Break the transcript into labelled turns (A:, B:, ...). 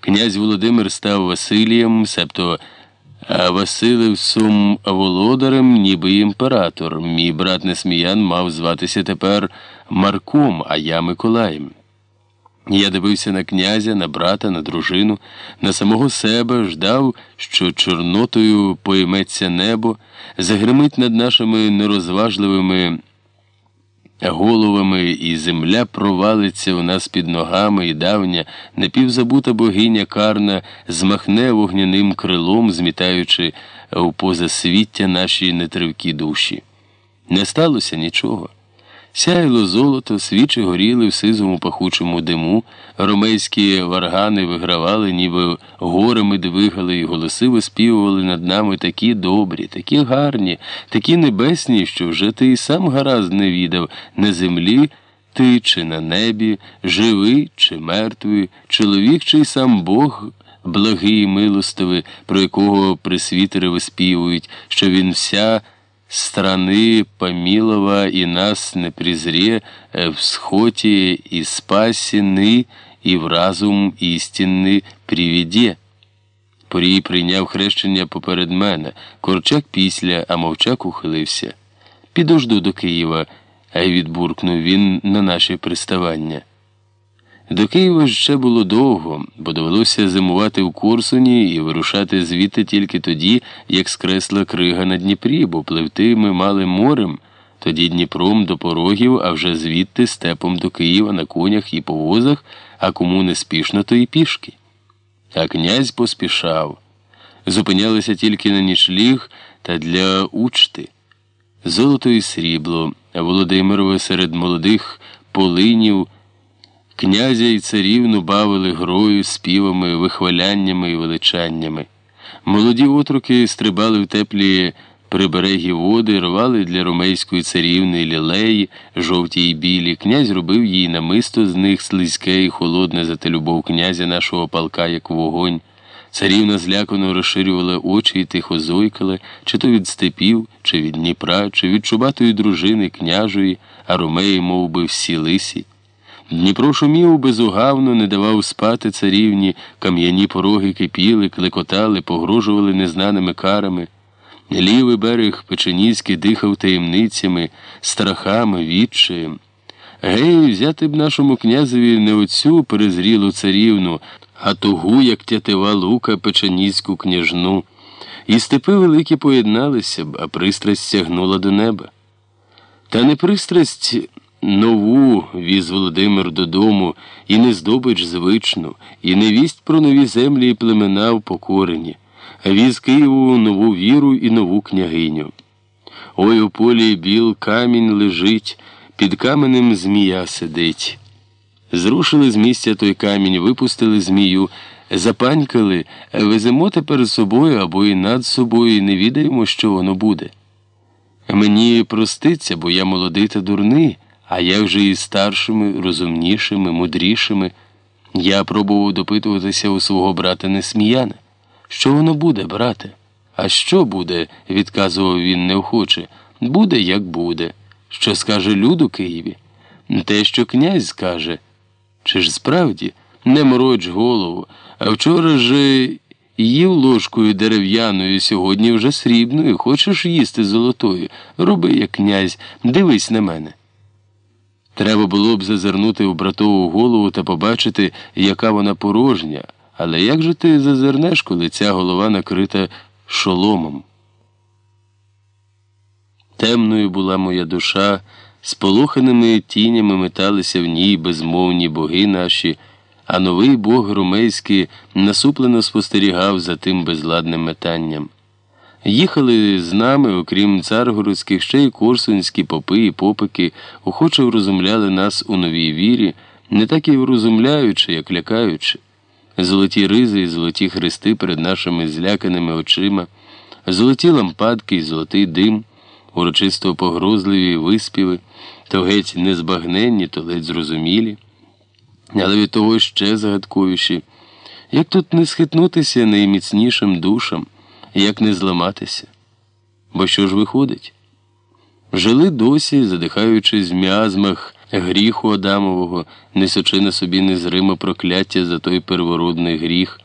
A: Князь Володимир став Василієм, себто Василевсом володарем, ніби імператор. Мій брат Несміян мав зватися тепер Марком, а я Миколаєм. Я дивився на князя, на брата, на дружину, на самого себе, ждав, що Чорнотою пойметься небо, загримить над нашими нерозважливими головами, і земля провалиться у нас під ногами, і давня, напівзабута богиня карна змахне вогняним крилом, змітаючи у позасвіття наші нетривкі душі. Не сталося нічого. Сяйло золото, свічі горіли в сизому пахучому диму, ромейські варгани вигравали, ніби горами двигали, і голоси виспівували над нами такі добрі, такі гарні, такі небесні, що вже ти і сам гаразд не відав на землі ти чи на небі, живий чи мертвий, чоловік чи й сам Бог. Благий і милостивий, про якого присвітери виспівують, що він вся страны помилова и нас не презре в схоті і спасіни, і в разум істинний приведе. Порій прийняв хрещення поперед мене, корчак після, а мовчак ухилився. Підожду до Києва, а й відбуркнув він на наші приставання. До Києва ще було довго, бо довелося зимувати в Корсуні і вирушати звідти тільки тоді, як скресла крига на Дніпрі, бо пливти ми мали морем, тоді Дніпром до порогів, а вже звідти степом до Києва на конях і повозах, а кому не спішно, то і пішки. А князь поспішав. Зупинялися тільки на нічліг та для учти. Золото і срібло, а Володимирове серед молодих полинів. Князя і царівну бавили грою, співами, вихваляннями і величаннями. Молоді отруки стрибали в теплі приберегі води, рвали для ромейської царівни лілеї, жовті й білі. Князь робив їй намисто з них слизьке і холодне за те любов князя нашого палка, як вогонь. Царівна злякано розширювала очі і тихо зойкала, чи то від степів, чи від Дніпра, чи від чубатої дружини княжої, а ромеї мов би, всі лисі. Дніпро шумів безугавно, не давав спати царівні, кам'яні пороги кипіли, клекотали, погрожували незнаними карами. Лівий берег Печеніський дихав таємницями, страхами, відчаєм. Гей, взяти б нашому князеві не оцю перезрілу царівну, а тугу, як тятива лука печеніську княжну. І степи великі поєдналися б, а пристрасть сягнула до неба. Та не пристрасть. Нову віз Володимир додому, і не здобич звичну, і не вість про нові землі і племена в покоренні, а віз Києву нову віру і нову княгиню. Ой у полі біл камінь лежить, під каменем змія сидить. Зрушили з місця той камінь, випустили змію, запанькали, веземо тепер з собою або і над собою, і не відаємо, що воно буде. Мені проститься, бо я молодий та дурний. А як же і старшими, розумнішими, мудрішими, я пробував допитуватися у свого брата Несміяна. Що воно буде, брате? А що буде? відказував він неохоче. Буде, як буде. Що скаже люд у Києві? Те, що князь скаже. Чи ж справді не мороч голову, а вчора ж їв ложкою дерев'яною, сьогодні вже срібною, хочеш їсти золотою. Роби, як князь, дивись на мене. Треба було б зазирнути в братову голову та побачити, яка вона порожня. Але як же ти зазирнеш, коли ця голова накрита шоломом? Темною була моя душа, сполоханими тінями металися в ній безмовні боги наші, а новий бог ромейський насуплено спостерігав за тим безладним метанням. Їхали з нами, окрім царгородських, ще й корсунські попи і попики, охоче врозумляли нас у новій вірі, не так і врозумляючи, як лякаючи. Золоті ризи і золоті хрести перед нашими зляканими очима, золоті лампадки і золотий дим, урочисто погрозливі виспіви, то геть незбагненні, то ледь зрозумілі, але від того ще загадковіші. Як тут не схитнутися найміцнішим душам? Як не зламатися. Бо що ж виходить? Жили досі, задихаючись в м'язмах гріху Адамового, несучи на собі незриме прокляття за той первородний гріх.